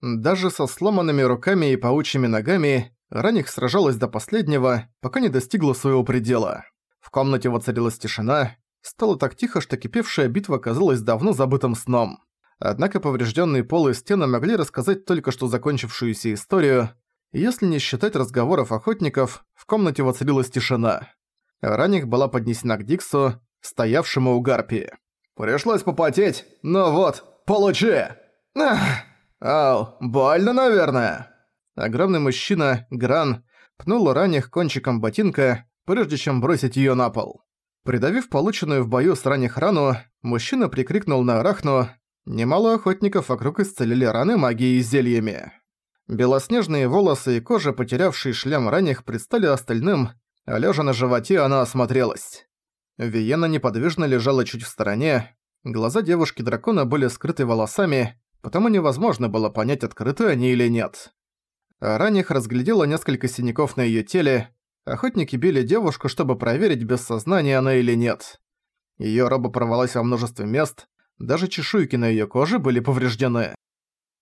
Даже со сломанными руками и паучьими ногами Раних сражалась до последнего, пока не достигла своего предела. В комнате воцарилась тишина, стало так тихо, что кипевшая битва казалась давно забытым сном. Однако поврежденные полы и стены могли рассказать только что закончившуюся историю, если не считать разговоров охотников, в комнате воцарилась тишина. Раних была поднесена к Диксу, стоявшему у гарпии. «Пришлось попотеть, но вот, получи!» Ах! «Ау, больно, наверное?» Огромный мужчина, Гран, пнул ранних кончиком ботинка, прежде чем бросить её на пол. Придавив полученную в бою с ранних рану, мужчина прикрикнул на Арахну. Немало охотников вокруг исцелили раны магией и зельями. Белоснежные волосы и кожа, потерявшие шлем ранних, предстали остальным, а лежа на животе она осмотрелась. Виена неподвижно лежала чуть в стороне, глаза девушки-дракона были скрыты волосами, потому невозможно было понять, открыты они или нет. Ранних разглядела несколько синяков на её теле. Охотники били девушку, чтобы проверить, без сознания она или нет. Её роба порвалась во множестве мест, даже чешуйки на её коже были повреждены.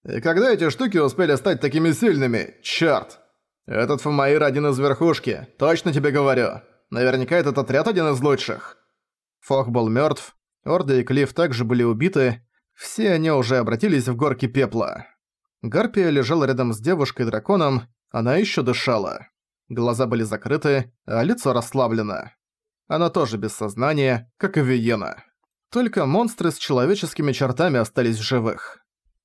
«И когда эти штуки успели стать такими сильными? Чёрт! Этот Фомаир один из верхушки, точно тебе говорю. Наверняка этот отряд один из лучших». Фох был мёртв, Орда и Клифф также были убиты, все они уже обратились в горки пепла. Гарпия лежала рядом с девушкой-драконом, она ещё дышала. Глаза были закрыты, а лицо расслаблено. Она тоже без сознания, как и Виена. Только монстры с человеческими чертами остались в живых.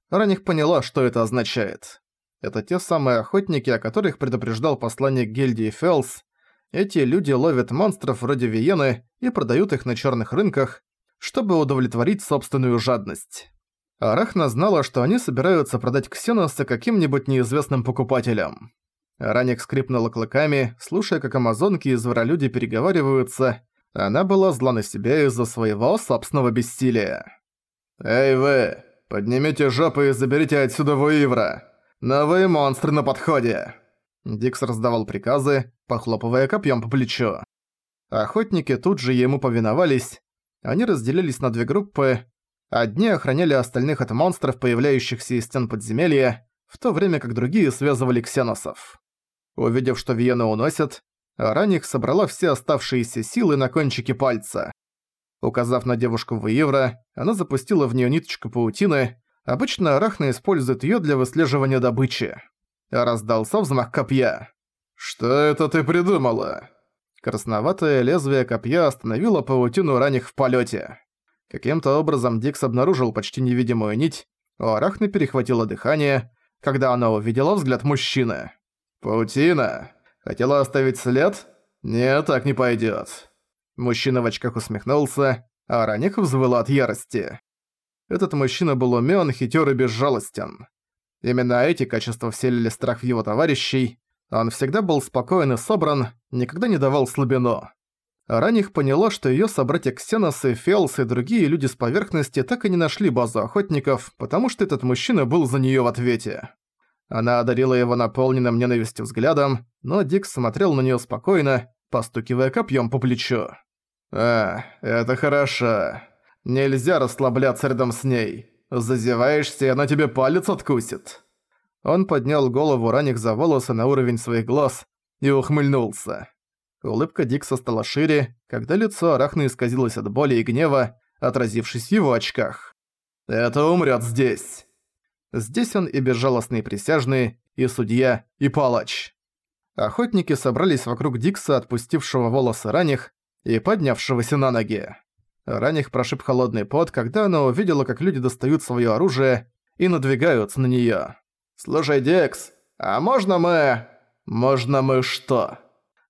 Раних поняла, что это означает. Это те самые охотники, о которых предупреждал посланник гильдии Фелс. Эти люди ловят монстров вроде Виены и продают их на чёрных рынках, чтобы удовлетворить собственную жадность. Арахна знала, что они собираются продать Ксеноса каким-нибудь неизвестным покупателям. Раник скрипнула клыками, слушая, как амазонки и зверолюди переговариваются. Она была зла на себя из-за своего собственного бессилия. «Эй вы, поднимите жопы и заберите отсюда Вуивра! Новые монстры на подходе!» Дикс раздавал приказы, похлопывая копьем по плечу. Охотники тут же ему повиновались, они разделились на две группы. Одни охраняли остальных от монстров, появляющихся из стен подземелья, в то время как другие связывали ксеносов. Увидев, что Виена уносят, Раних собрала все оставшиеся силы на кончике пальца. Указав на девушку в Евро, она запустила в нее ниточку паутины. Обычно Арахна использует ее для выслеживания добычи. Раздался взмах копья. «Что это ты придумала?» Красноватое лезвие копья остановило паутину ранних в полете. Каким-то образом Дикс обнаружил почти невидимую нить, у Арахны перехватило дыхание, когда она увидела взгляд мужчины. «Паутина? Хотела оставить след? Нет, так не пойдет. Мужчина в очках усмехнулся, а Раних взвыла от ярости. Этот мужчина был умён, хитёр и безжалостен. Именно эти качества вселили страх в его товарищей, он всегда был спокоен и собран, никогда не давал слабину. Ранних поняла, что её собратья Ксенос и Фелс и другие люди с поверхности так и не нашли базу охотников, потому что этот мужчина был за неё в ответе. Она одарила его наполненным ненавистью взглядом, но Дикс смотрел на неё спокойно, постукивая копьём по плечу. «А, это хорошо. Нельзя расслабляться рядом с ней. Зазеваешься, и она тебе палец откусит». Он поднял голову Раник за волосы на уровень своих глаз и ухмыльнулся. Улыбка Дикса стала шире, когда лицо Арахны исказилось от боли и гнева, отразившись в его очках. «Это умрёт здесь!» Здесь он и безжалостный присяжный, и судья, и палач. Охотники собрались вокруг Дикса, отпустившего волосы Раних и поднявшегося на ноги. Раних прошиб холодный пот, когда она увидела, как люди достают своё оружие и надвигаются на неё. «Слушай, Декс, а можно мы...» «Можно мы что?»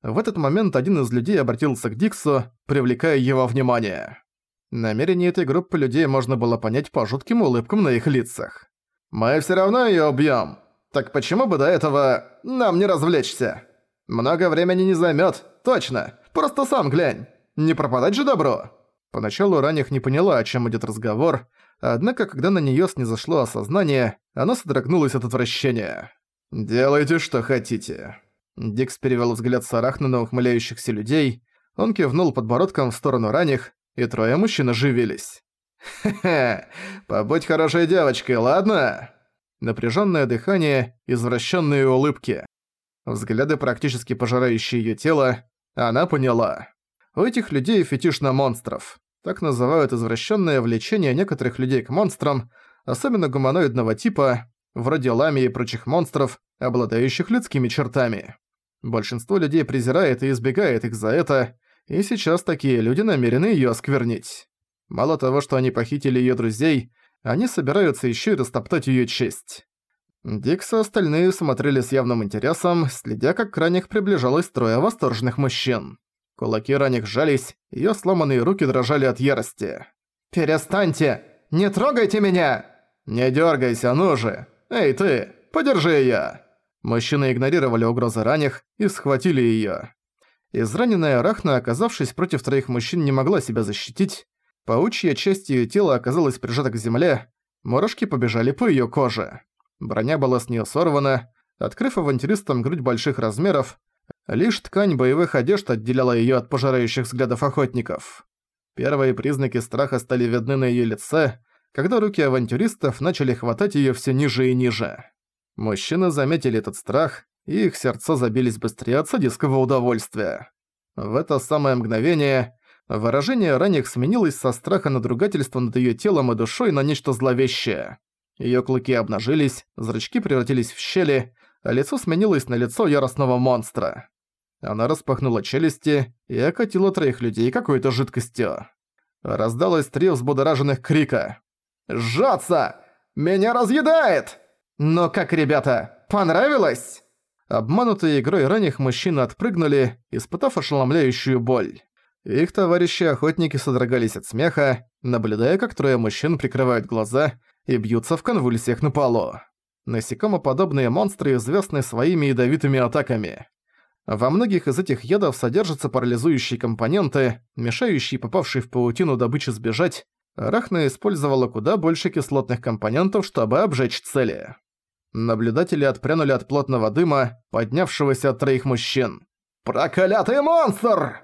В этот момент один из людей обратился к Диксу, привлекая его внимание. Намерение этой группы людей можно было понять по жутким улыбкам на их лицах. «Мы всё равно её убьём. Так почему бы до этого нам не развлечься? Много времени не займёт, точно. Просто сам глянь. Не пропадать же добро». Поначалу Ранних не поняла, о чем идет разговор, Однако, когда на неё снизошло осознание, она содрогнулась от отвращения. «Делайте, что хотите». Дикс перевёл взгляд с Арахна на ухмыляющихся людей, он кивнул подбородком в сторону ранних, и трое мужчин оживились. «Хе-хе, побудь хорошей девочкой, ладно?» напряженное дыхание, извращенные улыбки. Взгляды, практически пожирающие ее тело, она поняла. У этих людей фетиш на монстров. Так называют извращенное влечение некоторых людей к монстрам, особенно гуманоидного типа, вроде ламии и прочих монстров, обладающих людскими чертами. Большинство людей презирает и избегает их за это, и сейчас такие люди намерены её осквернить. Мало того, что они похитили её друзей, они собираются ещё и растоптать её честь. Дикс и остальные смотрели с явным интересом, следя, как к ранних приближалось трое восторженных мужчин. Кулаки ранних сжались, её сломанные руки дрожали от ярости. «Перестаньте! Не трогайте меня!» «Не дёргайся, ну же! Эй, ты, подержи её!» Мужчины игнорировали угрозы ранних и схватили её. Израненная Арахна, оказавшись против троих мужчин, не могла себя защитить. Паучья часть её тела оказалась прижата к земле, мурашки побежали по её коже. Броня была с неё сорвана, открыв авантюристам грудь больших размеров, лишь ткань боевых одежд отделяла её от пожирающих взглядов охотников. Первые признаки страха стали видны на её лице, когда руки авантюристов начали хватать её всё ниже и ниже. Мужчины заметили этот страх, и их сердца забились быстрее от садистского удовольствия. В это самое мгновение выражение ранних сменилось со страха надругательства над её телом и душой на нечто зловещее. Её клыки обнажились, зрачки превратились в щели, а лицо сменилось на лицо яростного монстра. Она распахнула челюсти и окатила троих людей какой-то жидкостью. Раздалось три взбудораженных крика. «Сжаться! Меня разъедает!» «Но как, ребята, понравилось?» Обманутые игрой ранних мужчины отпрыгнули, испытав ошеломляющую боль. Их товарищи-охотники содрогались от смеха, наблюдая, как трое мужчин прикрывают глаза и бьются в конвульсиях на полу. Насекомоподобные монстры известны своими ядовитыми атаками. Во многих из этих ядов содержатся парализующие компоненты, мешающие попавшей в паутину добыче сбежать. Рахна использовала куда больше кислотных компонентов, чтобы обжечь цели. Наблюдатели отпрянули от плотного дыма, поднявшегося от троих мужчин. «Проклятый монстр!»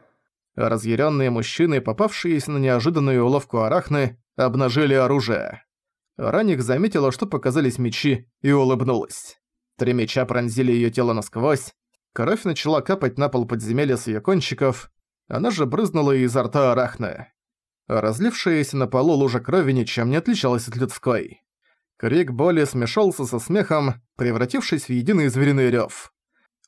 Разъяренные мужчины, попавшиеся на неожиданную уловку арахны, обнажили оружие. Раник заметила, что показались мечи, и улыбнулась. Три меча пронзили ее тело насквозь, кровь начала капать на пол подземелья с ее кончиков, она же брызнула изо рта арахны. Разлившаяся на полу лужа крови ничем не отличалась от людской. Крик боли смешался со смехом, превратившись в единый звериный рёв.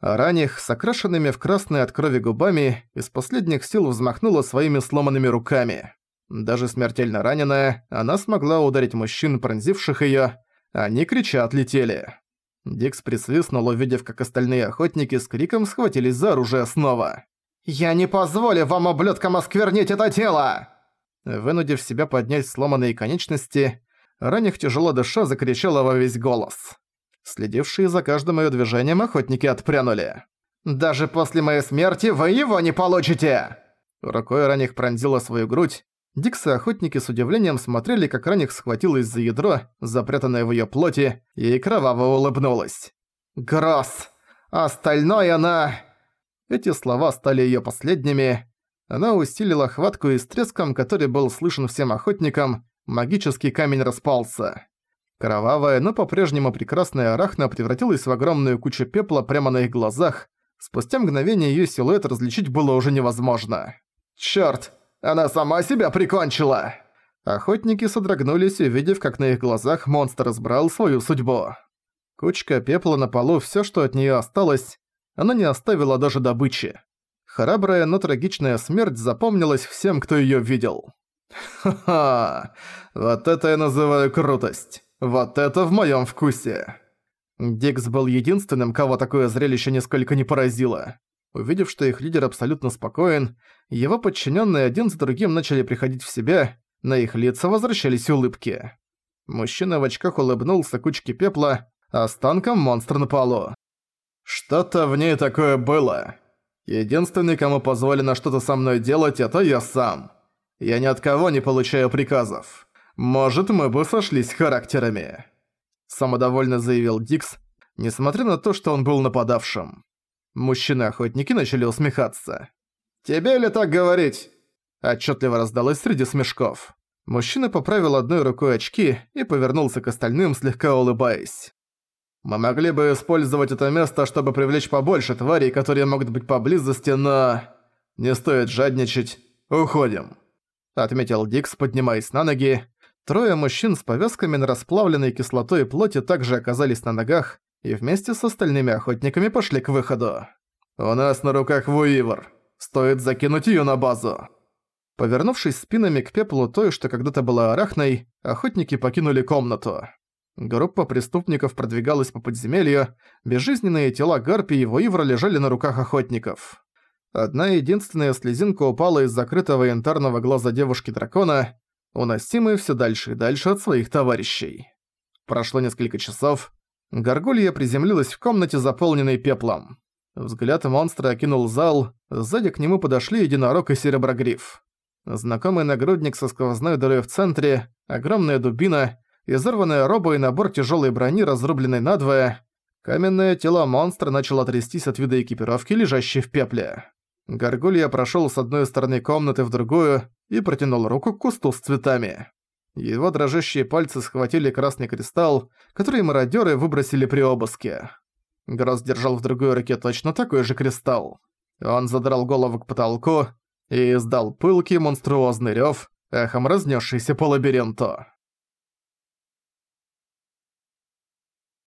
А ранних, с окрашенными в красные от крови губами, из последних сил взмахнула своими сломанными руками. Даже смертельно раненая, она смогла ударить мужчин, пронзивших её, они крича отлетели. Дикс присвистнул, увидев, как остальные охотники с криком схватились за оружие снова. «Я не позволю вам, ублюдкам, осквернить это тело!» Вынудив себя поднять сломанные конечности, Ранних тяжело дыша закричала во весь голос. Следившие за каждым её движением охотники отпрянули. «Даже после моей смерти вы его не получите!» Рукой Ранних пронзила свою грудь. Диксы охотники с удивлением смотрели, как Ранних схватилась за ядро, запрятанное в её плоти, и кроваво улыбнулась. «Гросс! Остальное на...» Эти слова стали её последними. Она усилила хватку и с треском, который был слышен всем охотникам, магический камень распался. Кровавая, но по-прежнему прекрасная арахна превратилась в огромную кучу пепла прямо на их глазах. Спустя мгновение её силуэт различить было уже невозможно. «Чёрт! Она сама себя прикончила!» Охотники содрогнулись, увидев, как на их глазах монстр избрал свою судьбу. Кучка пепла на полу, всё, что от неё осталось, она не оставила даже добычи. Храбрая, но трагичная смерть запомнилась всем, кто её видел. Ха-ха, вот это я называю крутость. Вот это в моем вкусе. Дикс был единственным, кого такое зрелище нисколько не поразило. Увидев, что их лидер абсолютно спокоен, его подчиненные один за другим начали приходить в себя, на их лица возвращались улыбки. Мужчина в очках улыбнулся кучке пепла, останком монстра на полу. Что-то в ней такое было. Единственный, кому позволено что-то со мной делать, это я сам. Я ни от кого не получаю приказов. Может, мы бы сошлись характерами. Самодовольно заявил Дикс, несмотря на то, что он был нападавшим. Мужчины-охотники начали усмехаться. «Тебе ли так говорить?» Отчетливо раздалось среди смешков. Мужчина поправил одной рукой очки и повернулся к остальным, слегка улыбаясь. Мы могли бы использовать это место, чтобы привлечь побольше тварей, которые могут быть поблизости, но... Не стоит жадничать. Уходим», — отметил Дикс, поднимаясь на ноги. Трое мужчин с повязками на расплавленной кислотой плоти также оказались на ногах и вместе с остальными охотниками пошли к выходу. «У нас на руках Вуивор. Стоит закинуть её на базу». Повернувшись спинами к пеплу той, что когда-то была арахной, охотники покинули комнату. Группа преступников продвигалась по подземелью, безжизненные тела Гарпи и Вуивра лежали на руках охотников. Одна единственная слезинка упала из закрытого янтарного глаза девушки-дракона, уносимые все дальше и дальше от своих товарищей. Прошло несколько часов. Горгулья приземлилась в комнате, заполненной пеплом. Взгляд монстра окинул зал, сзади к нему подошли единорог и сереброгриф. Знакомый нагрудник со сквозной дырой в центре, огромная дубина, изорванная роба и набор тяжелой брони, разрубленной надвое. Каменное тело монстра начало трястись от вида экипировки, лежащей в пепле. Горгулья прошел с одной стороны комнаты в другую и протянул руку к кусту с цветами. Его дрожащие пальцы схватили красный кристалл, который мародеры выбросили при обыске. Гросс держал в другой руке точно такой же кристалл. Он задрал голову к потолку и издал пылкий монструозный рёв, эхом разнесшийся по лабиринту.